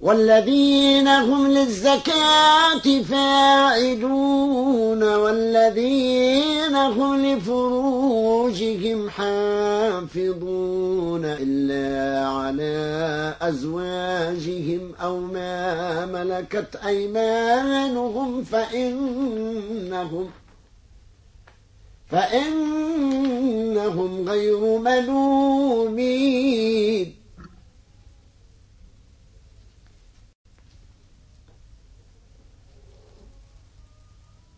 والذين هم للزكاة فاعلون والذين هم لفروجهم حافظون إلا على أزواجهم أو ما ملكت أيمانهم فإنهم فإنهم غير ملومين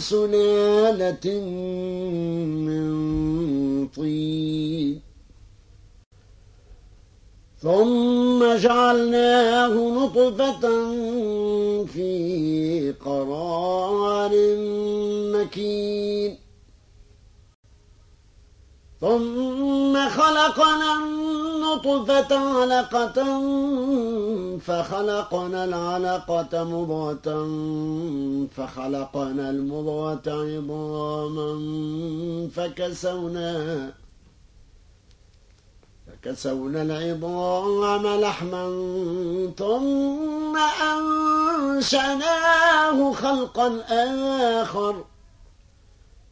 سلالة من طين. ثم جعلناه نطفة في قرار مكين. ثم خلقنا النطفة علقة فخلقنا العلقة مضغة فخلقنا المضغة عظاما فكسونا فكسونا العظام لحما ثم أنشأناه خلقا آخر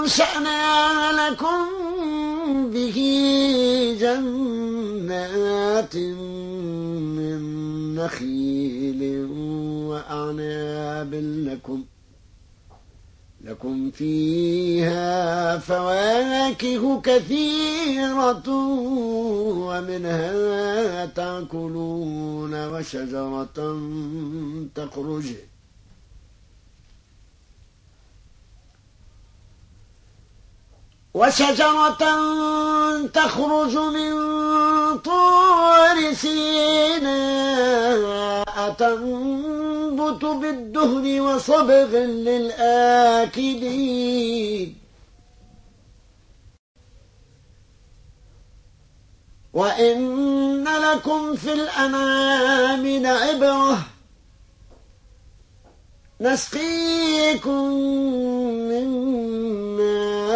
فأنشأنا لكم به جنات من نخيل وأعناب لكم لكم فيها فواكه كثيرة ومنها تأكلون وشجرة تخرج وشجرة تخرج من طور سيناء تنبت بالدهن وصبغ للآكلين. وإن لكم في الأنعام لعبرة نسقيكم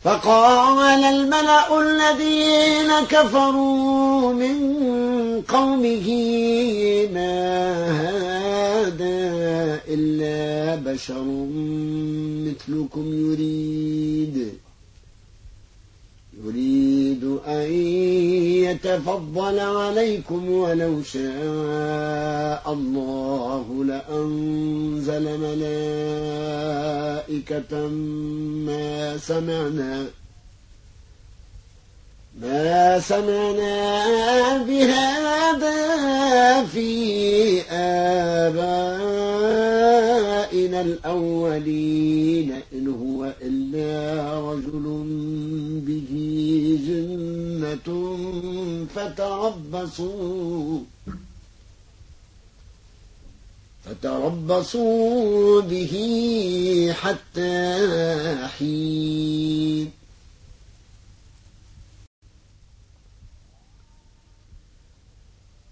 فقال الملأ الذين كفروا من قومه ما هذا إلا بشر مثلكم يريد. يريد أن يتفضل عليكم ولو شاء الله لأنزل ملائكة ما سمعنا ما سمعنا بهذا في آبائنا. الأولين إن هو إلا رجل به جنة فتربصوا فتربصوا به حتى حين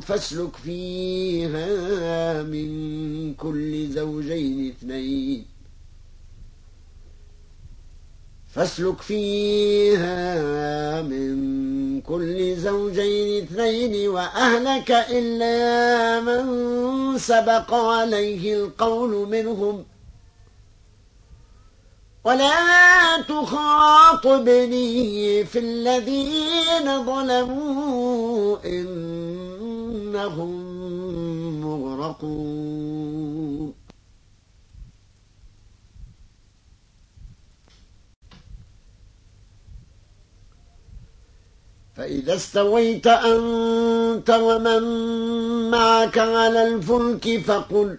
فاسلك فيها من كل زوجين اثنين. فاسلك فيها من كل زوجين اثنين وأهلك إلا من سبق عليه القول منهم ۖ. ولا تخاطبني في الذين ظلموا إنهم مغرقون. فإذا استويت أنت ومن معك على الفلك فقل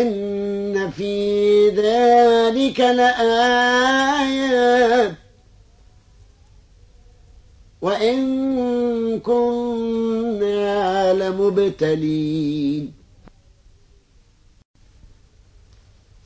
إن في ذلك لآيات. وإن كنا لمبتلين.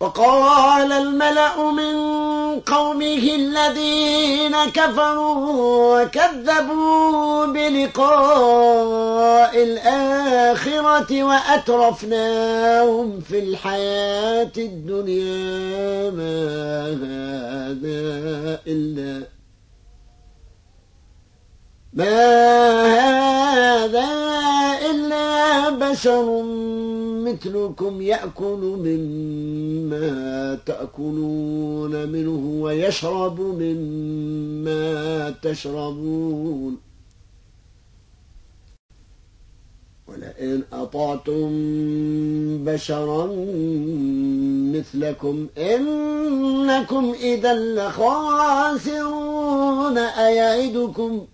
وقال الملأ من قومه الذين كفروا وكذبوا بلقاء الآخرة وأترفناهم في الحياة الدنيا. ما هذا إلا ما هذا إلا بشر مثلكم يأكل مما تأكلون منه ويشرب مما تشربون. ولئن أطعتم بشرا مثلكم إنكم إذا لخاسرون أيعدكم ۖ؟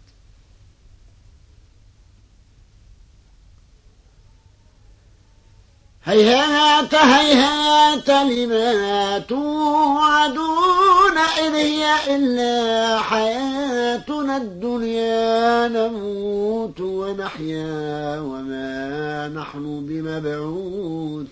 هيهات هيهات لما توعدون إذ هي إلا حياتنا الدنيا نموت ونحيا وما نحن بمبعوثين.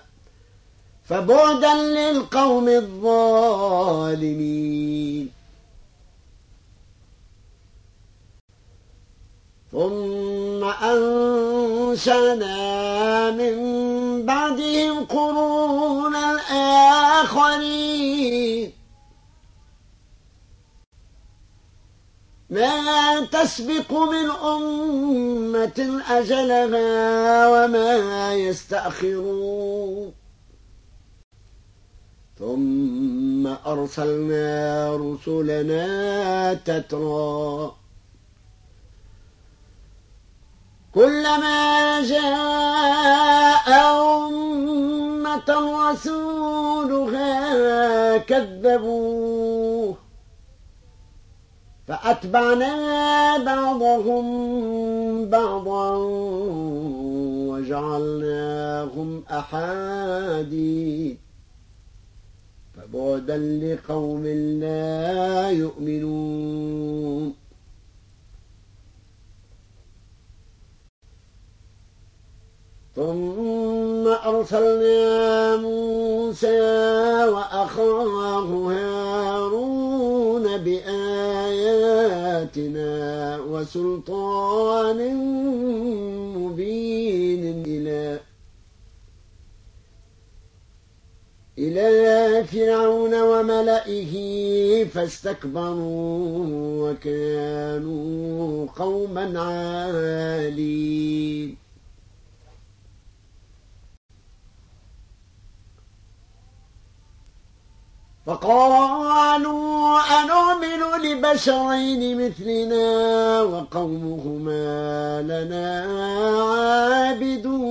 فبعدا للقوم الظالمين. ثم أنشأنا من بعدهم قرونا آخرين. ما تسبق من أمة أجلها وما يستأخرون. ثم أرسلنا رسلنا تترى. كلما جاء أمة رسولها كذبوه فأتبعنا بعضهم بعضا وجعلناهم أحاديث. فبعدا لقوم لا يؤمنون. ثم أرسلنا موسى وأخاه هارون بآياتنا وسلطان مبين إلى إلى فرعون وملئه فاستكبروا وكانوا قوما عالين. فقالوا أنؤمن لبشرين مثلنا وقومهما لنا عابدون.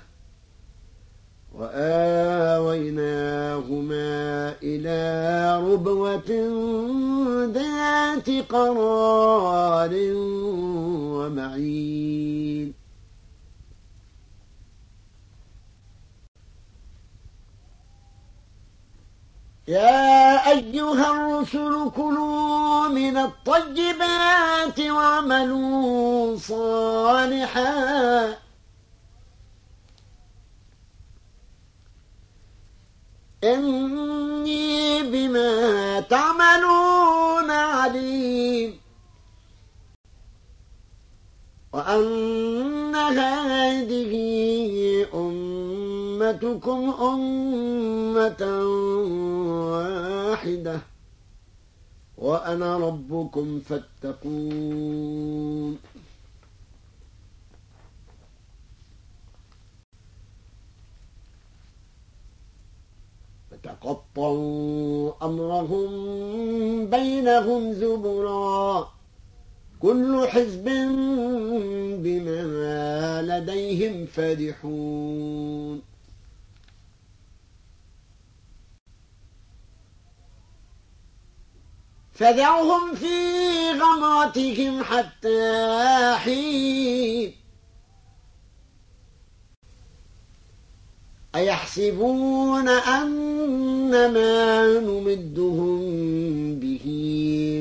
وآويناهما إلى ربوة ذات قرار ومعين. يا أيها الرسل كلوا من الطيبات واعملوا صالحا. إني بما تعملون عليم. وأن هذه أمتكم أمة واحدة وأنا ربكم فاتقون. فتقطعوا أمرهم بينهم زبرا. كل حزب بما لديهم فرحون فدعهم في غمرتهم حتى حين أيحسبون أن ما نمدهم به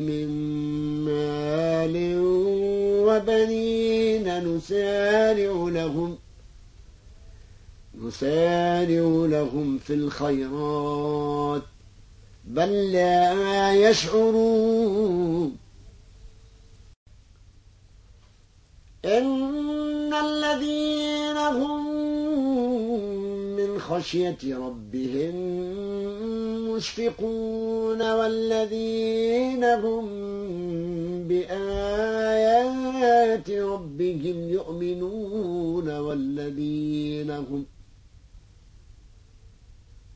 من مال وبنين نسارع لهم نسارع لهم في الخيرات بل لا يشعرون. إن الذين خشية ربهم مشفقون والذين هم بآيات ربهم يؤمنون والذين هم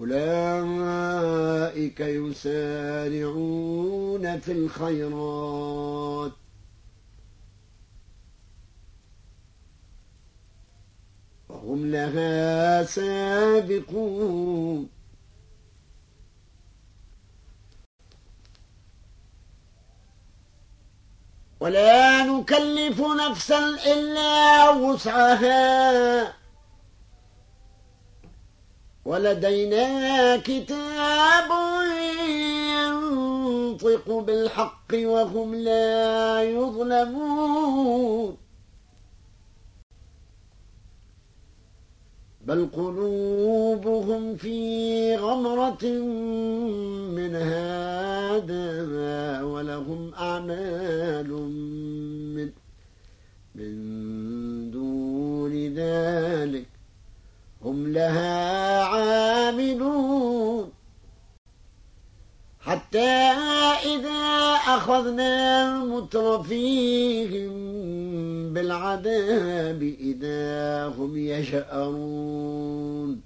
أولئك يسارعون في الخيرات. وهم لها سابقون. ولا نكلف نفسا إلا وسعها. ولدينا كتاب ينطق بالحق وهم لا يظلمون. بل قلوبهم في غمرة من هذا ولهم أعمال من, من دون ذلك. لها عاملون. حتى إذا أخذنا المترفيهم بالعذاب إذا هم يجأرون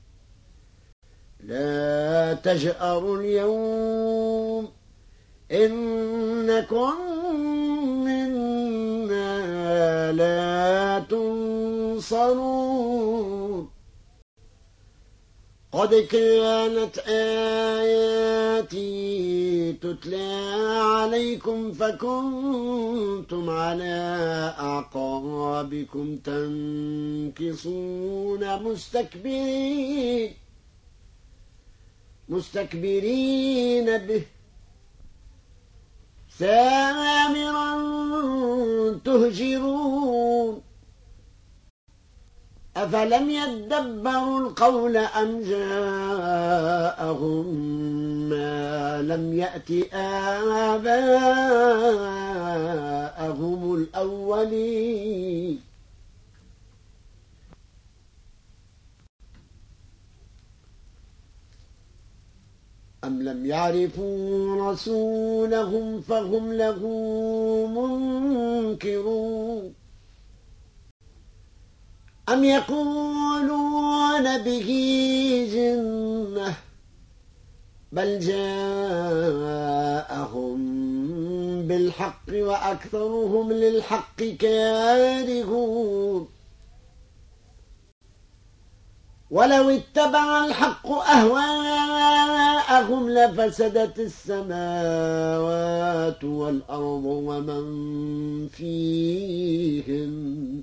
لا تجأروا اليوم. إنكم منا لا تنصرون. قد كانت آياتي تتلى عليكم فكنتم على أعقابكم تنكصون مستكبرين مستكبرين به. سامرا تهجرون. أفلم يدبروا القول أم جاءهم ما لم يأت آباءهم الأولين أم لم يعرفوا رسولهم فهم له منكرون أم يقولون به جنة بل جاءهم بالحق وأكثرهم للحق كارهون. ولو اتبع الحق أهواءهم لفسدت السماوات والأرض ومن فيهن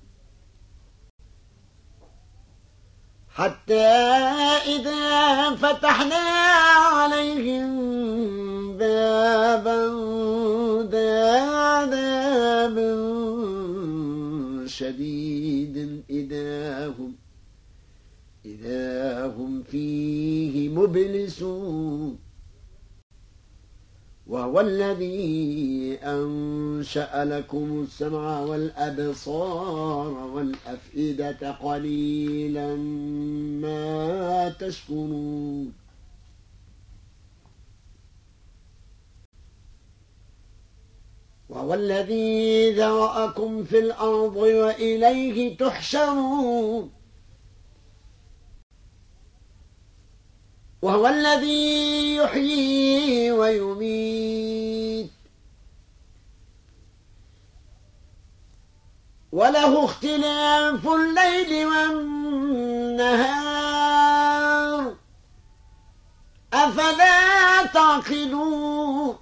حتى إذا فتحنا عليهم بابا عذاب شديد إذا هم إذا هم فيه مبلسون. وهو الذي أنشأ لكم السمع والأبصار والأفئدة قليلا ما تشكرون. وهو الذي ذرأكم في الأرض وإليه تحشرون. وهو الذي يحيي ويميت. وله اختلاف الليل والنهار. أفلا تعقلون؟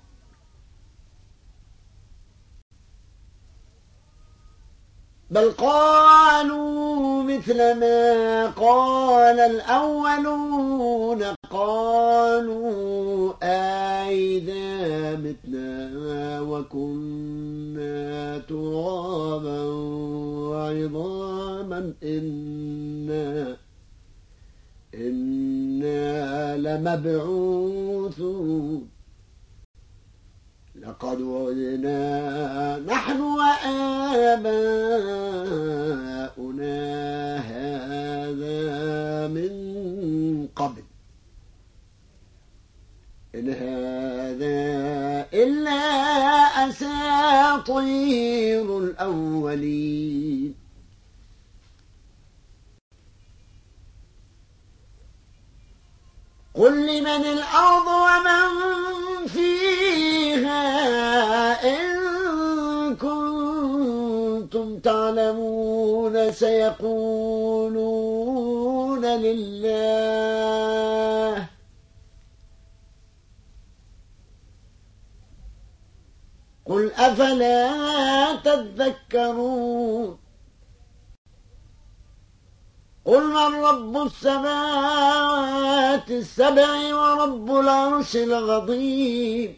بل قالوا مثل ما قال الأولون قالوا أئذا متنا وكنا ترابا وعظاما إنا إنا لمبعوثون لقد وجدنا نحن وآباؤنا هذا من قبل. إن هذا إلا أساطير الأولين. قل لمن الأرض ومن فيها إن كنتم تعلمون سيقولون لله. قل أفلا تذكرون؟ قل من رب السماوات السبع ورب العرش العظيم؟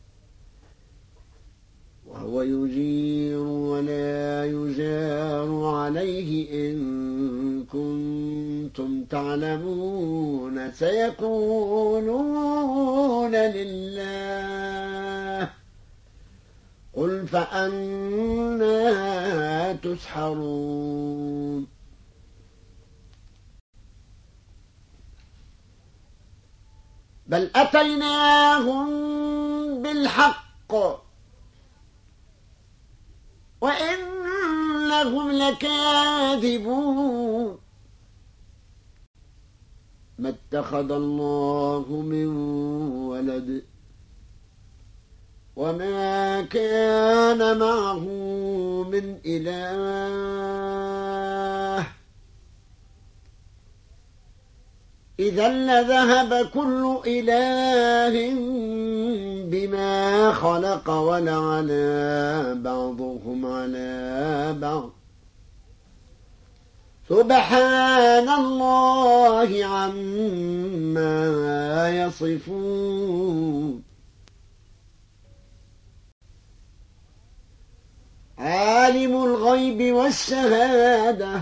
وهو يجير ولا يجار عليه إن كنتم تعلمون سيقولون لله قل فأنا تسحرون بل أتيناهم بالحق وإنهم لكاذبون. ما اتخذ الله من ولد وما كان معه من إله. إذا لذهب كل إله بما خلق ولعلى بعضهم على بعض. سبحان الله عما يصفون. عالم الغيب والشهادة.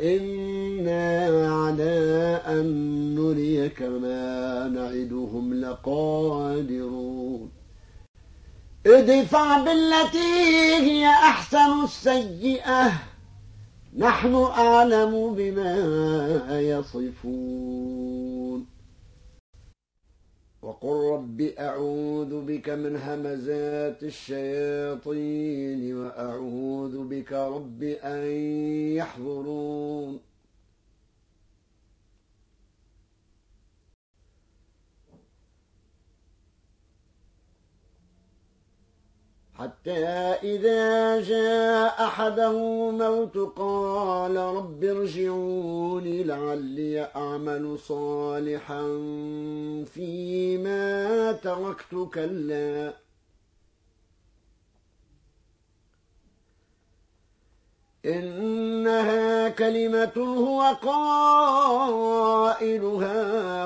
وإنا على أن نريك ما نعدهم لقادرون. ادفع بالتي هي أحسن السيئة. نحن أعلم بما يصفون. وقل رب أعوذ بك من همزات الشياطين وأعوذ بك رب أن يحضرون حتى إذا جاء أحده موت قال رب ارجعوني لعلي أعمل صالحا فيما تركت كلا. إنها كلمة هو قائلها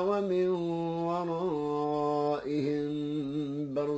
ومن ورائهم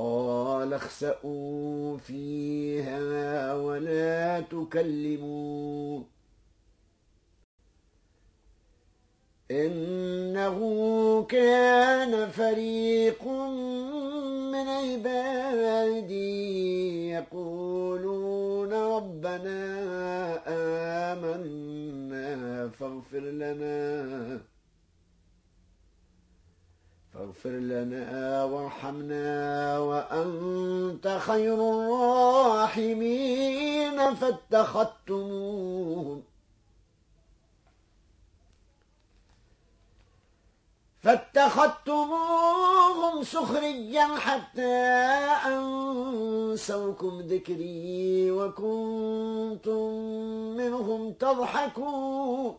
قال اخسأوا فيها ولا تكلمون إنه كان فريق من عبادي يقولون ربنا آمنا فاغفر لنا. فاغفر لنا وارحمنا وأنت خير الراحمين فاتخذتموهم فاتخذتموهم سخريا حتى أنسوكم ذكري وكنتم منهم تضحكون